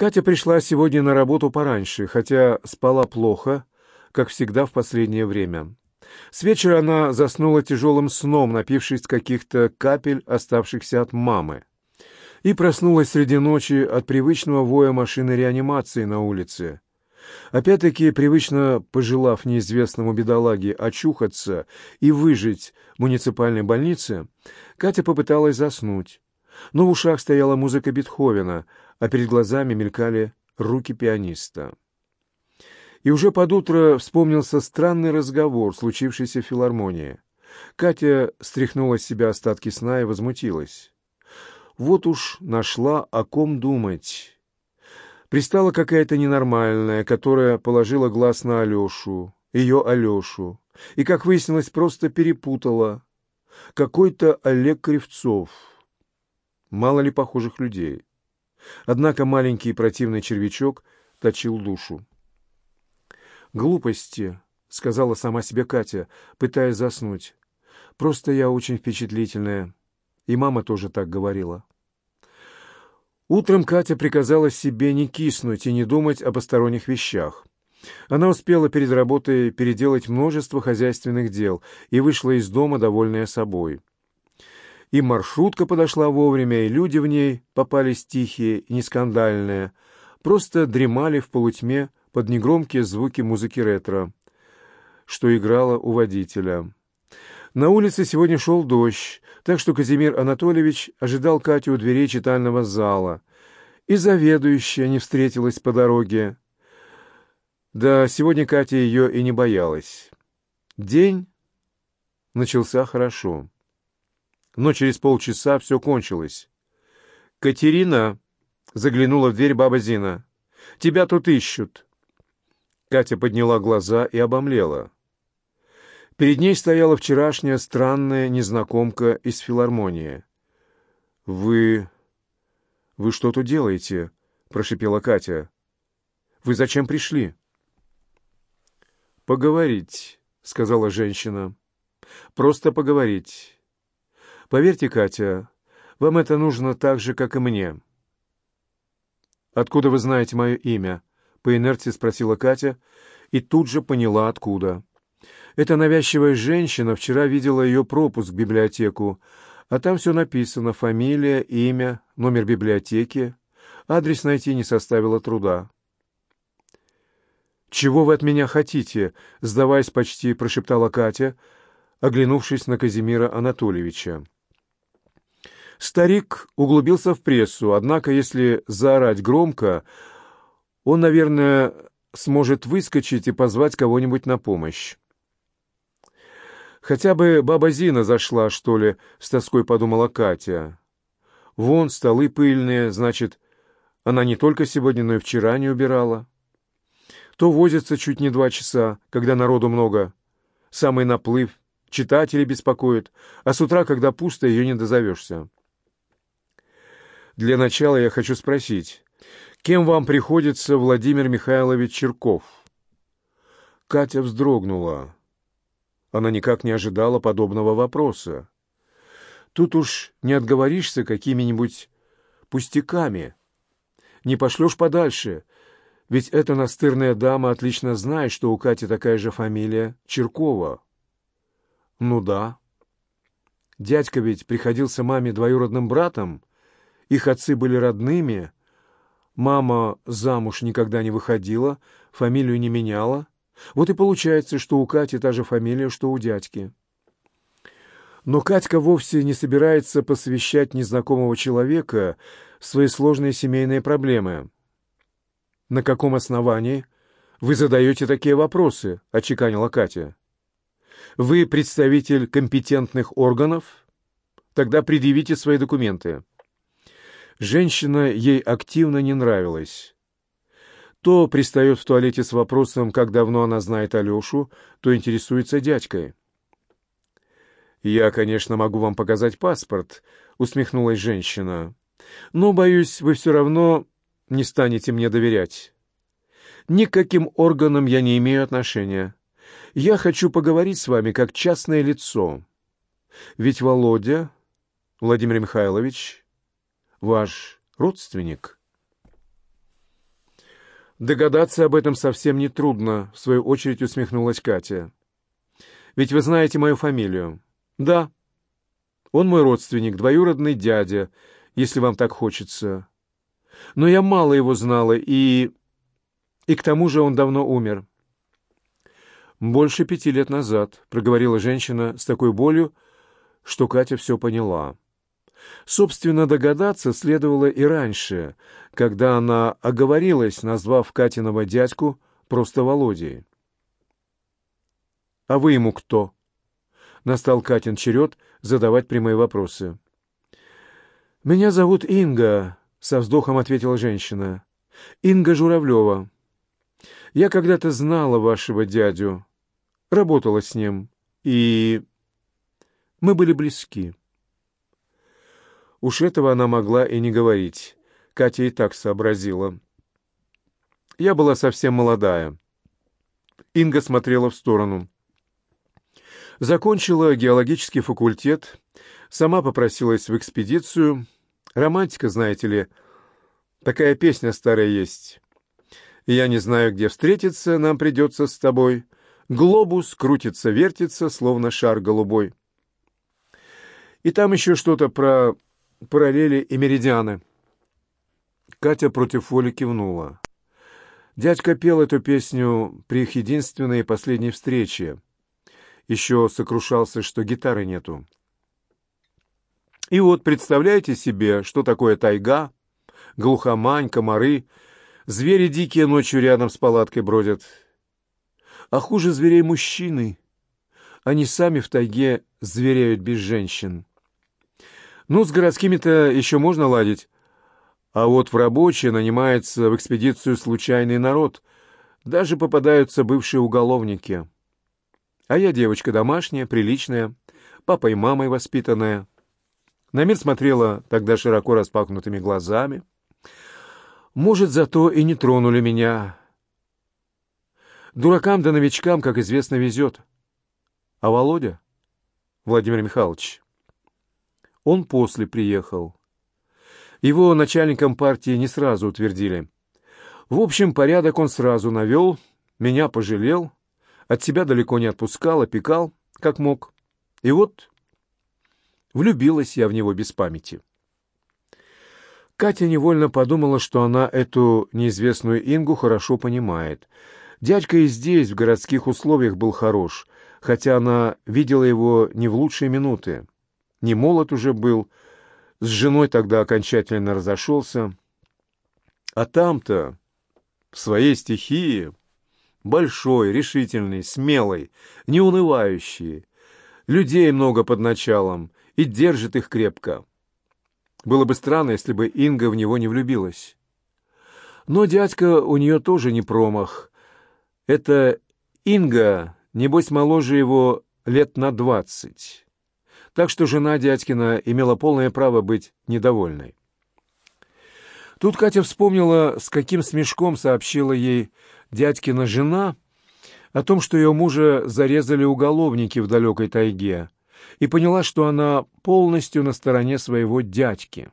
Катя пришла сегодня на работу пораньше, хотя спала плохо, как всегда в последнее время. С вечера она заснула тяжелым сном, напившись каких-то капель, оставшихся от мамы, и проснулась среди ночи от привычного воя машины реанимации на улице. Опять-таки, привычно пожелав неизвестному бедолаге очухаться и выжить в муниципальной больнице, Катя попыталась заснуть. Но в ушах стояла музыка Бетховена, а перед глазами мелькали руки пианиста. И уже под утро вспомнился странный разговор, случившийся в филармонии. Катя стряхнула с себя остатки сна и возмутилась. Вот уж нашла, о ком думать. Пристала какая-то ненормальная, которая положила глаз на Алешу, ее Алешу, и, как выяснилось, просто перепутала. Какой-то Олег Кривцов. Мало ли похожих людей. Однако маленький противный червячок точил душу. «Глупости», — сказала сама себе Катя, пытаясь заснуть. «Просто я очень впечатлительная, и мама тоже так говорила». Утром Катя приказала себе не киснуть и не думать о посторонних вещах. Она успела перед работой переделать множество хозяйственных дел и вышла из дома, довольная собой. И маршрутка подошла вовремя, и люди в ней попались тихие и нескандальные, просто дремали в полутьме под негромкие звуки музыки ретро, что играла у водителя. На улице сегодня шел дождь, так что Казимир Анатольевич ожидал Катю у дверей читального зала. И заведующая не встретилась по дороге. Да, сегодня Катя ее и не боялась. День начался хорошо. Но через полчаса все кончилось. «Катерина!» — заглянула в дверь баба Зина. «Тебя тут ищут!» Катя подняла глаза и обомлела. Перед ней стояла вчерашняя странная незнакомка из филармонии. «Вы... вы что тут делаете?» — прошипела Катя. «Вы зачем пришли?» «Поговорить», — сказала женщина. «Просто поговорить. Поверьте, Катя, вам это нужно так же, как и мне». «Откуда вы знаете мое имя?» — по инерции спросила Катя и тут же поняла, откуда. Эта навязчивая женщина вчера видела ее пропуск в библиотеку, а там все написано — фамилия, имя, номер библиотеки. Адрес найти не составило труда. «Чего вы от меня хотите?» — сдаваясь почти, прошептала Катя, оглянувшись на Казимира Анатольевича. Старик углубился в прессу, однако, если заорать громко, он, наверное, сможет выскочить и позвать кого-нибудь на помощь. Хотя бы баба Зина зашла, что ли, с тоской подумала Катя. Вон столы пыльные, значит, она не только сегодня, но и вчера не убирала. То возится чуть не два часа, когда народу много. Самый наплыв, читатели беспокоят, а с утра, когда пусто, ее не дозовешься. Для начала я хочу спросить, кем вам приходится Владимир Михайлович Черков? Катя вздрогнула. Она никак не ожидала подобного вопроса. Тут уж не отговоришься какими-нибудь пустяками. Не пошлешь подальше, ведь эта настырная дама отлично знает, что у Кати такая же фамилия Черкова. Ну да. Дядька ведь приходился маме двоюродным братом, их отцы были родными, мама замуж никогда не выходила, фамилию не меняла, вот и получается, что у Кати та же фамилия, что у дядьки. Но Катька вовсе не собирается посвящать незнакомого человека свои сложные семейные проблемы. «На каком основании вы задаете такие вопросы?» — очеканила Катя. «Вы представитель компетентных органов? Тогда предъявите свои документы». Женщина ей активно не нравилась. То пристает в туалете с вопросом, как давно она знает Алешу, то интересуется дядькой. «Я, конечно, могу вам показать паспорт», — усмехнулась женщина. «Но, боюсь, вы все равно не станете мне доверять. Никаким органам я не имею отношения. Я хочу поговорить с вами как частное лицо. Ведь Володя, Владимир Михайлович, ваш родственник». Догадаться об этом совсем не трудно, в свою очередь усмехнулась Катя. Ведь вы знаете мою фамилию. Да. Он мой родственник, двоюродный дядя, если вам так хочется. Но я мало его знала, и... И к тому же он давно умер. «Больше пяти лет назад», — проговорила женщина с такой болью, что Катя все поняла. Собственно, догадаться следовало и раньше, когда она оговорилась, назвав Катиного дядьку просто Володей. «А вы ему кто?» Настал Катин черед задавать прямые вопросы. «Меня зовут Инга», — со вздохом ответила женщина. «Инга Журавлева. Я когда-то знала вашего дядю, работала с ним, и мы были близки». Уж этого она могла и не говорить. Катя и так сообразила. Я была совсем молодая. Инга смотрела в сторону. Закончила геологический факультет, сама попросилась в экспедицию. Романтика, знаете ли, такая песня старая есть. Я не знаю, где встретиться, нам придется с тобой. Глобус крутится-вертится, словно шар голубой. И там еще что-то про параллели и меридианы. Катя против воли кивнула. Дядька пел эту песню при их единственной и последней встрече. Еще сокрушался, что гитары нету. И вот представляете себе, что такое тайга, глухомань, комары, звери дикие ночью рядом с палаткой бродят. А хуже зверей мужчины. Они сами в тайге звереют без женщин. Ну, с городскими-то еще можно ладить. А вот в рабочие нанимается в экспедицию случайный народ. Даже попадаются бывшие уголовники. А я девочка домашняя, приличная, папой и мамой воспитанная. На мир смотрела тогда широко распахнутыми глазами. Может, зато и не тронули меня. Дуракам да новичкам, как известно, везет. А Володя? Владимир Михайлович, он после приехал. Его начальником партии не сразу утвердили. В общем, порядок он сразу навел, меня пожалел, от себя далеко не отпускал, опекал, как мог. И вот влюбилась я в него без памяти. Катя невольно подумала, что она эту неизвестную Ингу хорошо понимает. Дядька и здесь, в городских условиях, был хорош, хотя она видела его не в лучшие минуты не молод уже был, с женой тогда окончательно разошелся. А там-то, в своей стихии, большой, решительный, смелый, неунывающий, людей много под началом и держит их крепко. Было бы странно, если бы Инга в него не влюбилась. Но дядька у нее тоже не промах. Это Инга, небось, моложе его лет на двадцать так что жена дядькина имела полное право быть недовольной. Тут Катя вспомнила, с каким смешком сообщила ей дядькина жена о том, что ее мужа зарезали уголовники в далекой тайге, и поняла, что она полностью на стороне своего дядьки.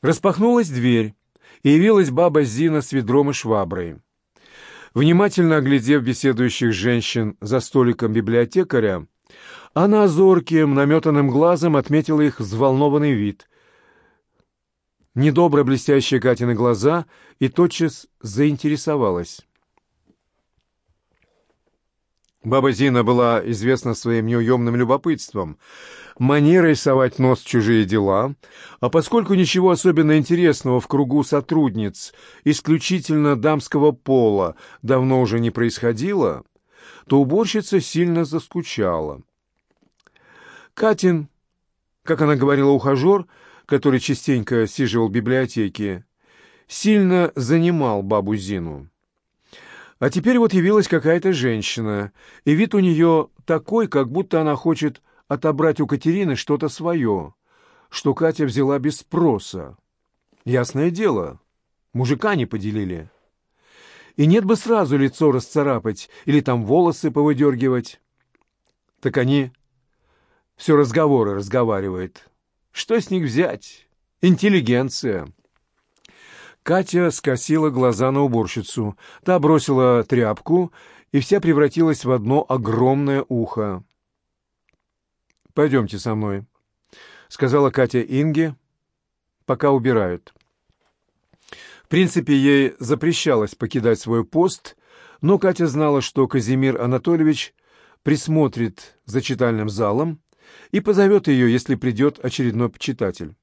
Распахнулась дверь, и явилась баба Зина с ведром и шваброй. Внимательно оглядев беседующих женщин за столиком библиотекаря, она зорким, наметанным глазом отметила их взволнованный вид. Недобро блестящие Катины глаза и тотчас заинтересовалась. Баба Зина была известна своим неуемным любопытством, манерой совать нос в чужие дела, а поскольку ничего особенно интересного в кругу сотрудниц, исключительно дамского пола, давно уже не происходило, то уборщица сильно заскучала. Катин, как она говорила, ухажер, который частенько сиживал в библиотеке, сильно занимал бабу Зину. А теперь вот явилась какая-то женщина, и вид у нее такой, как будто она хочет отобрать у Катерины что-то свое, что Катя взяла без спроса. Ясное дело, мужика не поделили. И нет бы сразу лицо расцарапать или там волосы повыдергивать. Так они все разговоры разговаривает. Что с них взять? Интеллигенция. Катя скосила глаза на уборщицу. Та бросила тряпку, и вся превратилась в одно огромное ухо. «Пойдемте со мной», — сказала Катя Инге, — «пока убирают». В принципе, ей запрещалось покидать свой пост, но Катя знала, что Казимир Анатольевич присмотрит за читальным залом и позовет ее, если придет очередной почитатель.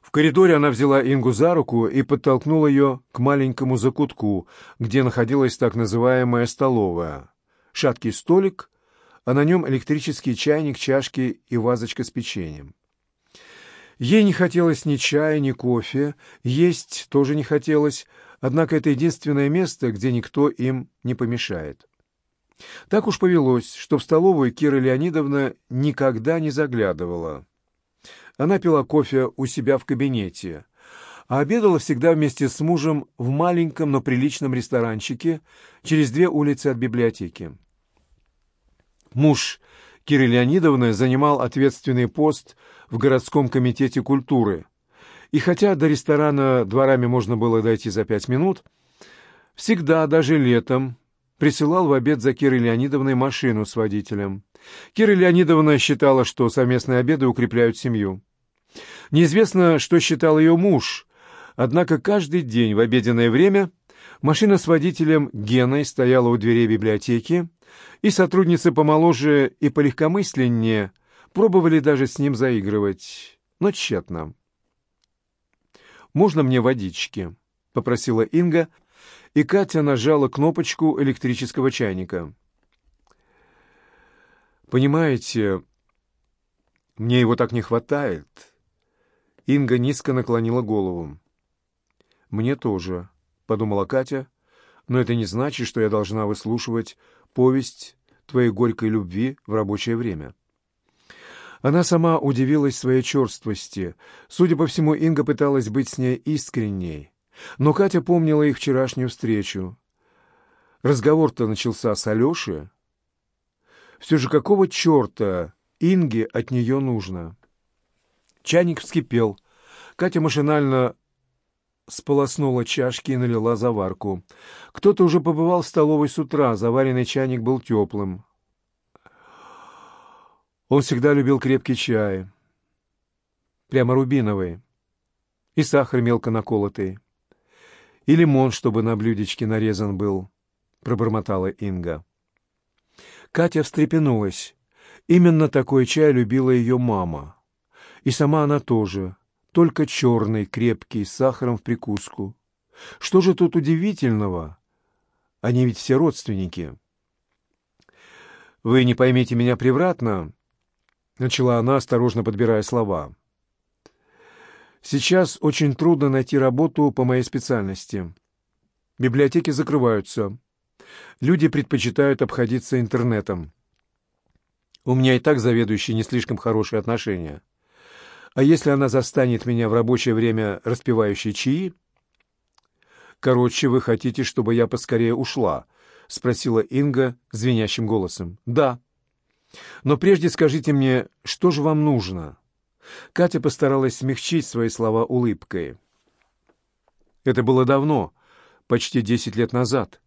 В коридоре она взяла Ингу за руку и подтолкнула ее к маленькому закутку, где находилась так называемая столовая. Шаткий столик, а на нем электрический чайник, чашки и вазочка с печеньем. Ей не хотелось ни чая, ни кофе, есть тоже не хотелось, однако это единственное место, где никто им не помешает. Так уж повелось, что в столовую Кира Леонидовна никогда не заглядывала. Она пила кофе у себя в кабинете, а обедала всегда вместе с мужем в маленьком, но приличном ресторанчике через две улицы от библиотеки. Муж Киры Леонидовны занимал ответственный пост в городском комитете культуры, и хотя до ресторана дворами можно было дойти за пять минут, всегда, даже летом, присылал в обед за Кирой Леонидовной машину с водителем. Кира Леонидовна считала, что совместные обеды укрепляют семью. Неизвестно, что считал ее муж, однако каждый день в обеденное время машина с водителем Геной стояла у дверей библиотеки, и сотрудницы помоложе и полегкомысленнее пробовали даже с ним заигрывать, но тщетно. «Можно мне водички?» — попросила Инга, и Катя нажала кнопочку электрического чайника. «Понимаете, мне его так не хватает», Инга низко наклонила голову. «Мне тоже», — подумала Катя, — «но это не значит, что я должна выслушивать повесть твоей горькой любви в рабочее время». Она сама удивилась своей черствости. Судя по всему, Инга пыталась быть с ней искренней. Но Катя помнила их вчерашнюю встречу. Разговор-то начался с Алеши. Все же какого черта Инге от нее нужно?» Чайник вскипел. Катя машинально сполоснула чашки и налила заварку. Кто-то уже побывал в столовой с утра, заваренный чайник был теплым. Он всегда любил крепкий чай, прямо рубиновый, и сахар мелко наколотый, и лимон, чтобы на блюдечке нарезан был, — пробормотала Инга. Катя встрепенулась. Именно такой чай любила ее мама. И сама она тоже, только черный, крепкий, с сахаром в прикуску. Что же тут удивительного? Они ведь все родственники. «Вы не поймите меня превратно», — начала она, осторожно подбирая слова. «Сейчас очень трудно найти работу по моей специальности. Библиотеки закрываются. Люди предпочитают обходиться интернетом. У меня и так заведующий не слишком хорошие отношения. А если она застанет меня в рабочее время распивающей чаи? Короче, вы хотите, чтобы я поскорее ушла? Спросила Инга звенящим голосом. Да. Но прежде скажите мне, что же вам нужно? Катя постаралась смягчить свои слова улыбкой. Это было давно, почти десять лет назад.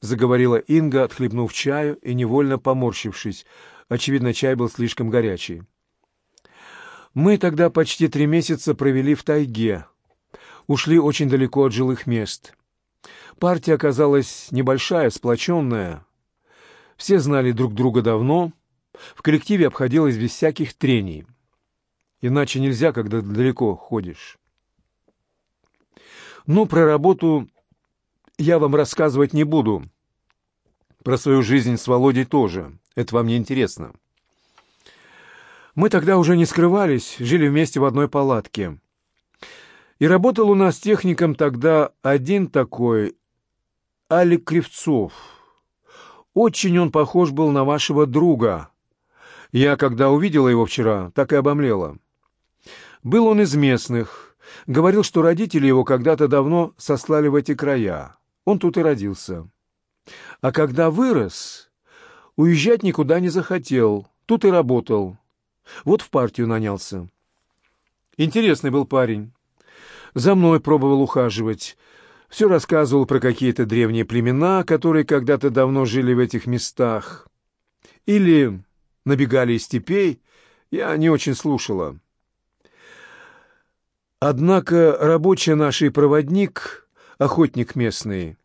Заговорила Инга, отхлебнув чаю и невольно поморщившись. Очевидно, чай был слишком горячий. Мы тогда почти три месяца провели в тайге. Ушли очень далеко от жилых мест. Партия оказалась небольшая, сплоченная. Все знали друг друга давно. В коллективе обходилось без всяких трений. Иначе нельзя, когда далеко ходишь. Ну, про работу я вам рассказывать не буду. Про свою жизнь с Володей тоже. Это вам не интересно. Мы тогда уже не скрывались, жили вместе в одной палатке. И работал у нас техником тогда один такой, Алик Кривцов. Очень он похож был на вашего друга. Я, когда увидела его вчера, так и обомлела. Был он из местных. Говорил, что родители его когда-то давно сослали в эти края. Он тут и родился. А когда вырос, уезжать никуда не захотел. Тут и работал. Вот в партию нанялся. Интересный был парень. За мной пробовал ухаживать. Все рассказывал про какие-то древние племена, которые когда-то давно жили в этих местах. Или набегали из степей. Я не очень слушала. Однако рабочий наш и проводник, охотник местный,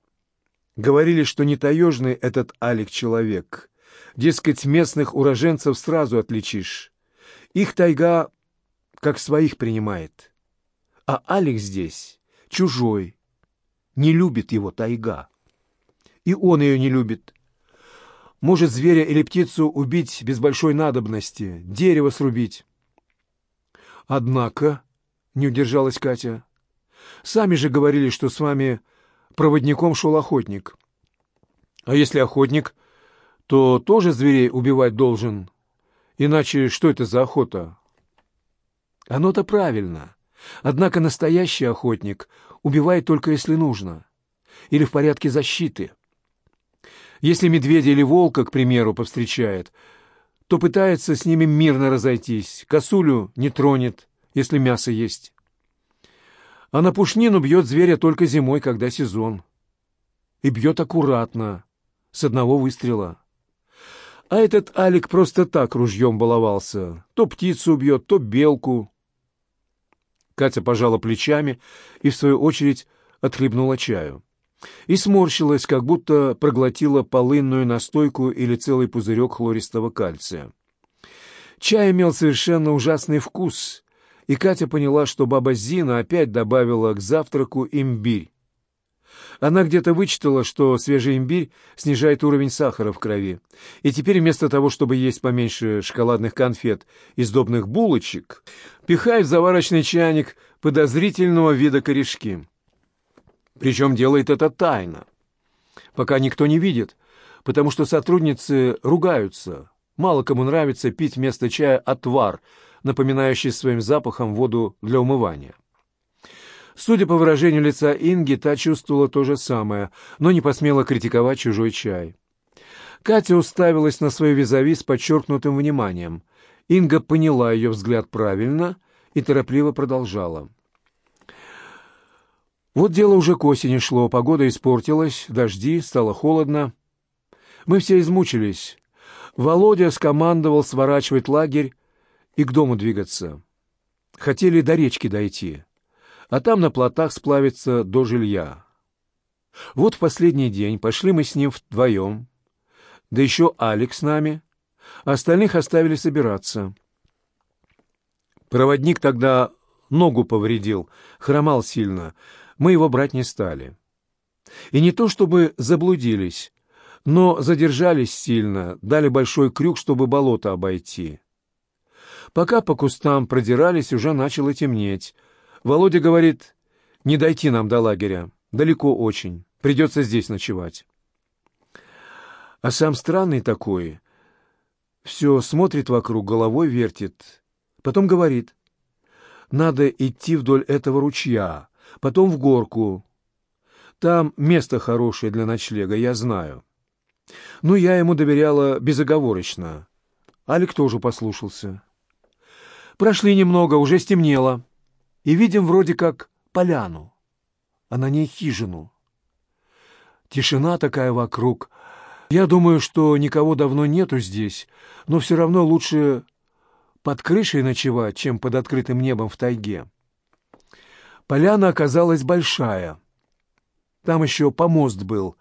говорили, что не таежный этот Алик человек. Дескать, местных уроженцев сразу отличишь. Их тайга как своих принимает. А Алик здесь чужой, не любит его тайга. И он ее не любит. Может зверя или птицу убить без большой надобности, дерево срубить. Однако, не удержалась Катя, сами же говорили, что с вами проводником шел охотник. А если охотник, то тоже зверей убивать должен. Иначе что это за охота? Оно-то правильно. Однако настоящий охотник убивает только если нужно. Или в порядке защиты. Если медведя или волка, к примеру, повстречает, то пытается с ними мирно разойтись, косулю не тронет, если мясо есть. А на пушнину бьет зверя только зимой, когда сезон. И бьет аккуратно, с одного выстрела. А этот Алик просто так ружьем баловался. То птицу убьет, то белку. Катя пожала плечами и, в свою очередь, отхлебнула чаю. И сморщилась, как будто проглотила полынную настойку или целый пузырек хлористого кальция. Чай имел совершенно ужасный вкус, и Катя поняла, что баба Зина опять добавила к завтраку имбирь. Она где-то вычитала, что свежий имбирь снижает уровень сахара в крови. И теперь вместо того, чтобы есть поменьше шоколадных конфет и сдобных булочек, пихает в заварочный чайник подозрительного вида корешки. Причем делает это тайно. Пока никто не видит, потому что сотрудницы ругаются. Мало кому нравится пить вместо чая отвар, напоминающий своим запахом воду для умывания. Судя по выражению лица Инги, та чувствовала то же самое, но не посмела критиковать чужой чай. Катя уставилась на свою визави с подчеркнутым вниманием. Инга поняла ее взгляд правильно и торопливо продолжала. Вот дело уже к осени шло, погода испортилась, дожди, стало холодно. Мы все измучились. Володя скомандовал сворачивать лагерь и к дому двигаться. Хотели до речки дойти а там на плотах сплавиться до жилья. Вот в последний день пошли мы с ним вдвоем, да еще Алекс с нами, а остальных оставили собираться. Проводник тогда ногу повредил, хромал сильно, мы его брать не стали. И не то чтобы заблудились, но задержались сильно, дали большой крюк, чтобы болото обойти. Пока по кустам продирались, уже начало темнеть, Володя говорит, не дойти нам до лагеря. Далеко очень. Придется здесь ночевать. А сам странный такой. Все смотрит вокруг, головой вертит. Потом говорит, надо идти вдоль этого ручья, потом в горку. Там место хорошее для ночлега, я знаю. Ну, я ему доверяла безоговорочно. Алик тоже послушался. Прошли немного, уже стемнело и видим вроде как поляну, а на ней хижину. Тишина такая вокруг. Я думаю, что никого давно нету здесь, но все равно лучше под крышей ночевать, чем под открытым небом в тайге. Поляна оказалась большая. Там еще помост был,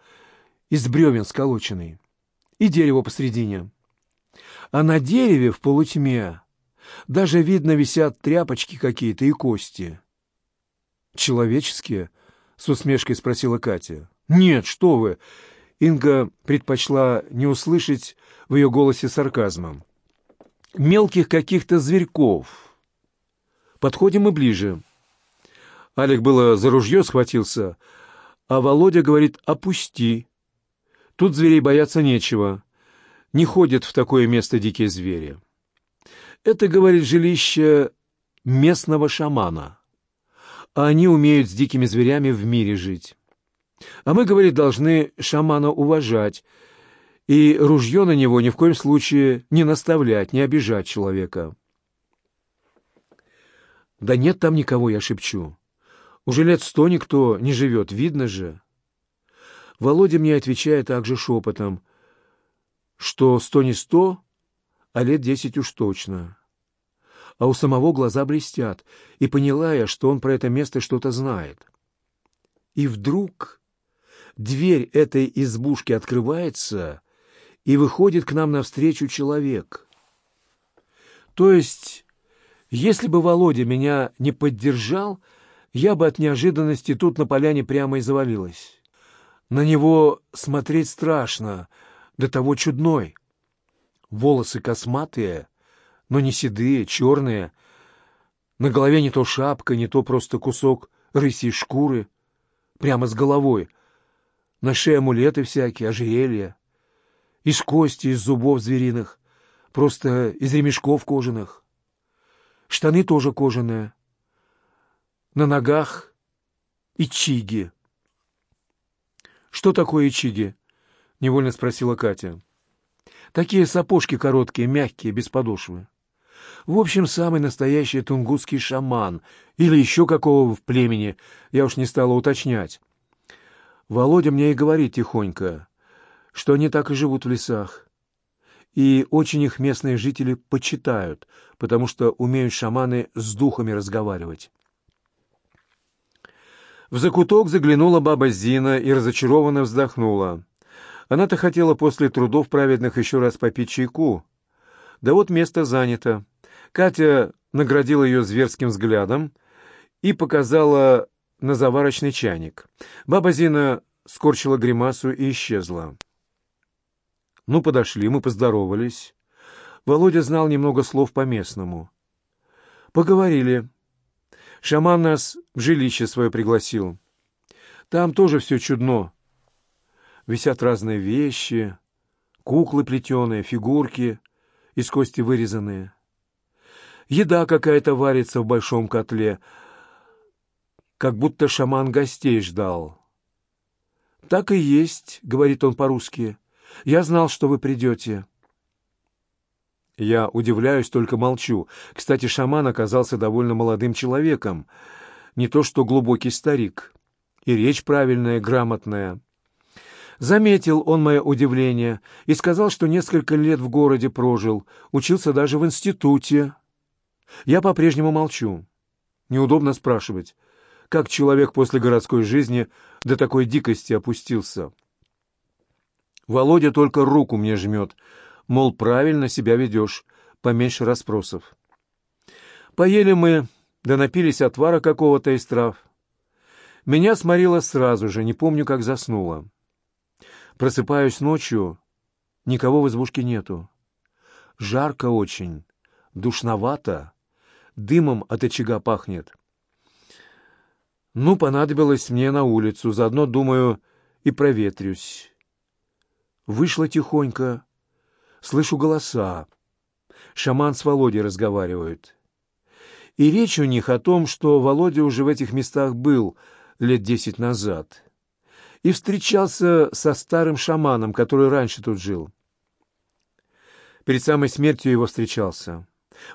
из бревен сколоченный, и дерево посредине. А на дереве в полутьме даже видно висят тряпочки какие-то и кости. «Человеческие?» — с усмешкой спросила Катя. «Нет, что вы!» Инга предпочла не услышать в ее голосе сарказма. «Мелких каких-то зверьков. Подходим мы ближе». Алик было за ружье схватился, а Володя говорит «опусти». Тут зверей бояться нечего. Не ходят в такое место дикие звери. Это, говорит, жилище местного шамана. А они умеют с дикими зверями в мире жить. А мы, говорит, должны шамана уважать, и ружье на него ни в коем случае не наставлять, не обижать человека. Да нет там никого, я шепчу. Уже лет сто никто не живет, видно же. Володя мне отвечает также шепотом, что сто не сто, а лет десять уж точно. А у самого глаза блестят, и поняла я, что он про это место что-то знает. И вдруг дверь этой избушки открывается, и выходит к нам навстречу человек. То есть, если бы Володя меня не поддержал, я бы от неожиданности тут на поляне прямо и завалилась. На него смотреть страшно, до того чудной. Волосы косматые, но не седые, черные. На голове не то шапка, не то просто кусок рысьей шкуры, прямо с головой. На шее амулеты всякие, ожерелья. Из кости, из зубов звериных, просто из ремешков кожаных. Штаны тоже кожаные. На ногах ичиги. «Что такое ичиги?» — невольно спросила Катя. «Такие сапожки короткие, мягкие, без подошвы. В общем, самый настоящий тунгусский шаман или еще какого в племени, я уж не стала уточнять. Володя мне и говорит тихонько, что они так и живут в лесах. И очень их местные жители почитают, потому что умеют шаманы с духами разговаривать. В закуток заглянула баба Зина и разочарованно вздохнула. Она-то хотела после трудов праведных еще раз попить чайку. Да вот место занято. Катя наградила ее зверским взглядом и показала на заварочный чайник. Баба Зина скорчила гримасу и исчезла. Ну, подошли, мы поздоровались. Володя знал немного слов по-местному. Поговорили. Шаман нас в жилище свое пригласил. Там тоже все чудно. Висят разные вещи, куклы плетеные, фигурки из кости вырезанные. Еда какая-то варится в большом котле, как будто шаман гостей ждал. «Так и есть», — говорит он по-русски. Я знал, что вы придете». Я удивляюсь, только молчу. Кстати, шаман оказался довольно молодым человеком. Не то что глубокий старик. И речь правильная, грамотная. Заметил он мое удивление и сказал, что несколько лет в городе прожил, учился даже в институте. Я по-прежнему молчу. Неудобно спрашивать, как человек после городской жизни до такой дикости опустился. Володя только руку мне жмет, мол, правильно себя ведешь, поменьше расспросов. Поели мы, да напились отвара какого-то из трав. Меня сморило сразу же, не помню, как заснула. Просыпаюсь ночью, никого в избушке нету. Жарко очень, душновато, дымом от очага пахнет. Ну, понадобилось мне на улицу, заодно, думаю, и проветрюсь. Вышла тихонько. Слышу голоса. Шаман с Володей разговаривают. И речь у них о том, что Володя уже в этих местах был лет десять назад. И встречался со старым шаманом, который раньше тут жил. Перед самой смертью его встречался.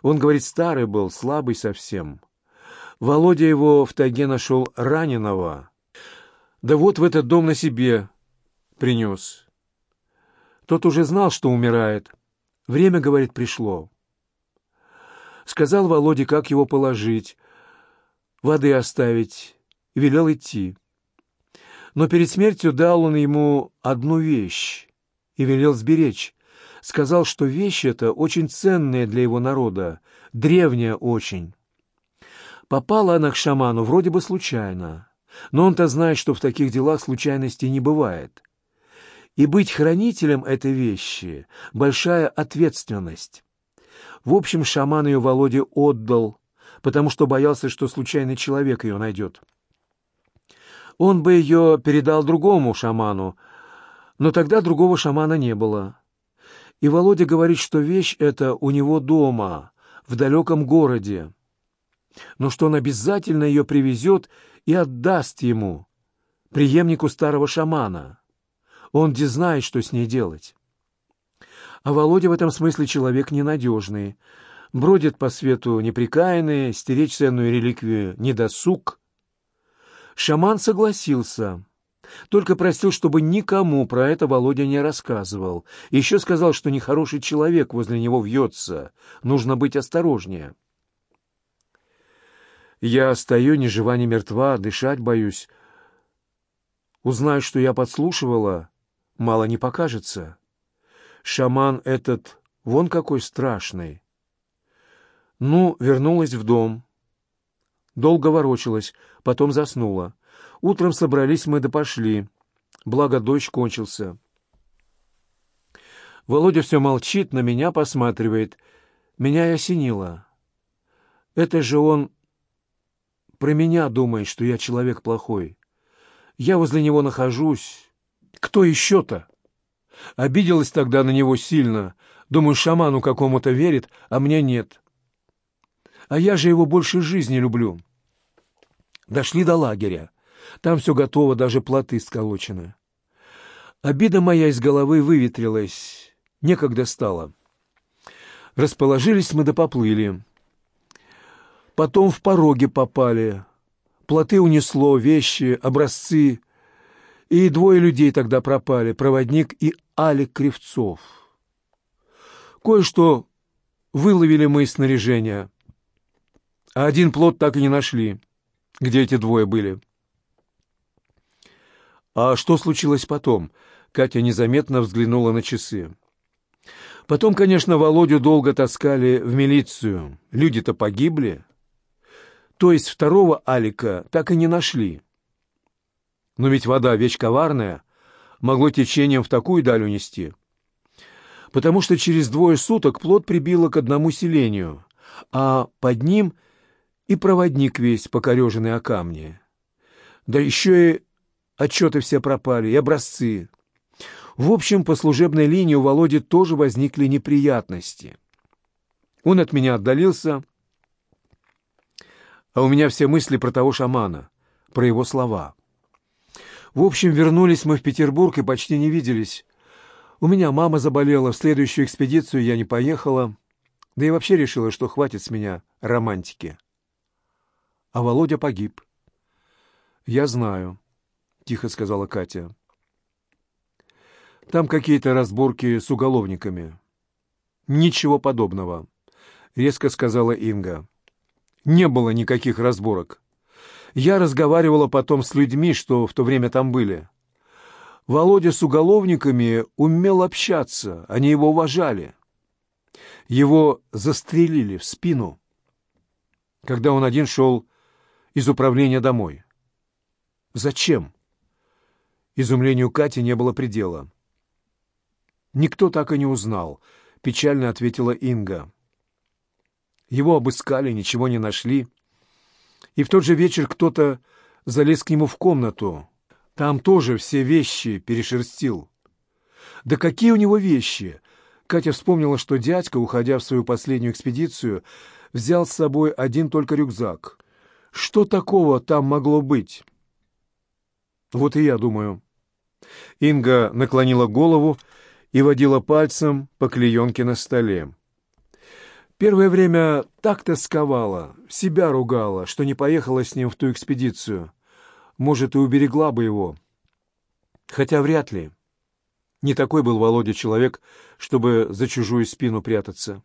Он, говорит, старый был, слабый совсем. Володя его в тайге нашел раненого. Да вот в этот дом на себе принес. Тот уже знал, что умирает. Время, говорит, пришло. Сказал Володе, как его положить, воды оставить, велел идти. Но перед смертью дал он ему одну вещь и велел сберечь. Сказал, что вещь эта очень ценная для его народа, древняя очень. Попала она к шаману вроде бы случайно, но он-то знает, что в таких делах случайностей не бывает. И быть хранителем этой вещи — большая ответственность. В общем, шаман ее Володе отдал, потому что боялся, что случайный человек ее найдет. Он бы ее передал другому шаману, но тогда другого шамана не было. И Володя говорит, что вещь эта у него дома, в далеком городе, но что он обязательно ее привезет и отдаст ему, преемнику старого шамана. Он где знает, что с ней делать. А Володя в этом смысле человек ненадежный. Бродит по свету неприкаянный, стеречь ценную реликвию недосуг. Шаман согласился. Только просил, чтобы никому про это Володя не рассказывал. Еще сказал, что нехороший человек возле него вьется. Нужно быть осторожнее. Я стою ни жива, ни мертва, дышать боюсь. Узнаю, что я подслушивала, мало не покажется. Шаман этот вон какой страшный. Ну, вернулась в дом. Долго ворочалась, потом заснула. Утром собрались мы да пошли. Благо дождь кончился. Володя все молчит, на меня посматривает. Меня и осенило. Это же он про меня думает, что я человек плохой. Я возле него нахожусь. Кто еще-то? Обиделась тогда на него сильно. Думаю, шаману какому-то верит, а мне нет. А я же его больше жизни люблю. Дошли до лагеря. Там все готово, даже плоты сколочены. Обида моя из головы выветрилась. Некогда стало. Расположились мы да поплыли. Потом в пороги попали. Плоты унесло, вещи, образцы. И двое людей тогда пропали, проводник и Алик Кривцов. Кое-что выловили мы из снаряжения, а один плод так и не нашли, где эти двое были. А что случилось потом? Катя незаметно взглянула на часы. Потом, конечно, Володю долго таскали в милицию. Люди-то погибли. То есть второго Алика так и не нашли. Но ведь вода — вещь коварная, могло течением в такую даль унести. Потому что через двое суток плод прибило к одному селению, а под ним и проводник весь покореженный о камне. Да еще и отчеты все пропали, и образцы. В общем, по служебной линии у Володи тоже возникли неприятности. Он от меня отдалился, а у меня все мысли про того шамана, про его слова. В общем, вернулись мы в Петербург и почти не виделись. У меня мама заболела, в следующую экспедицию я не поехала, да и вообще решила, что хватит с меня романтики. А Володя погиб. «Я знаю», — тихо сказала Катя. «Там какие-то разборки с уголовниками». «Ничего подобного», — резко сказала Инга. Не было никаких разборок. Я разговаривала потом с людьми, что в то время там были. Володя с уголовниками умел общаться, они его уважали. Его застрелили в спину, когда он один шел из управления домой. Зачем? Изумлению Кати не было предела. Никто так и не узнал, печально ответила Инга. Его обыскали, ничего не нашли. И в тот же вечер кто-то залез к нему в комнату. Там тоже все вещи перешерстил. Да какие у него вещи! Катя вспомнила, что дядька, уходя в свою последнюю экспедицию, взял с собой один только рюкзак. Что такого там могло быть? Вот и я думаю. Инга наклонила голову и водила пальцем по клеенке на столе. Первое время так тосковала, себя ругала, что не поехала с ним в ту экспедицию. Может, и уберегла бы его. Хотя вряд ли. Не такой был Володя человек, чтобы за чужую спину прятаться.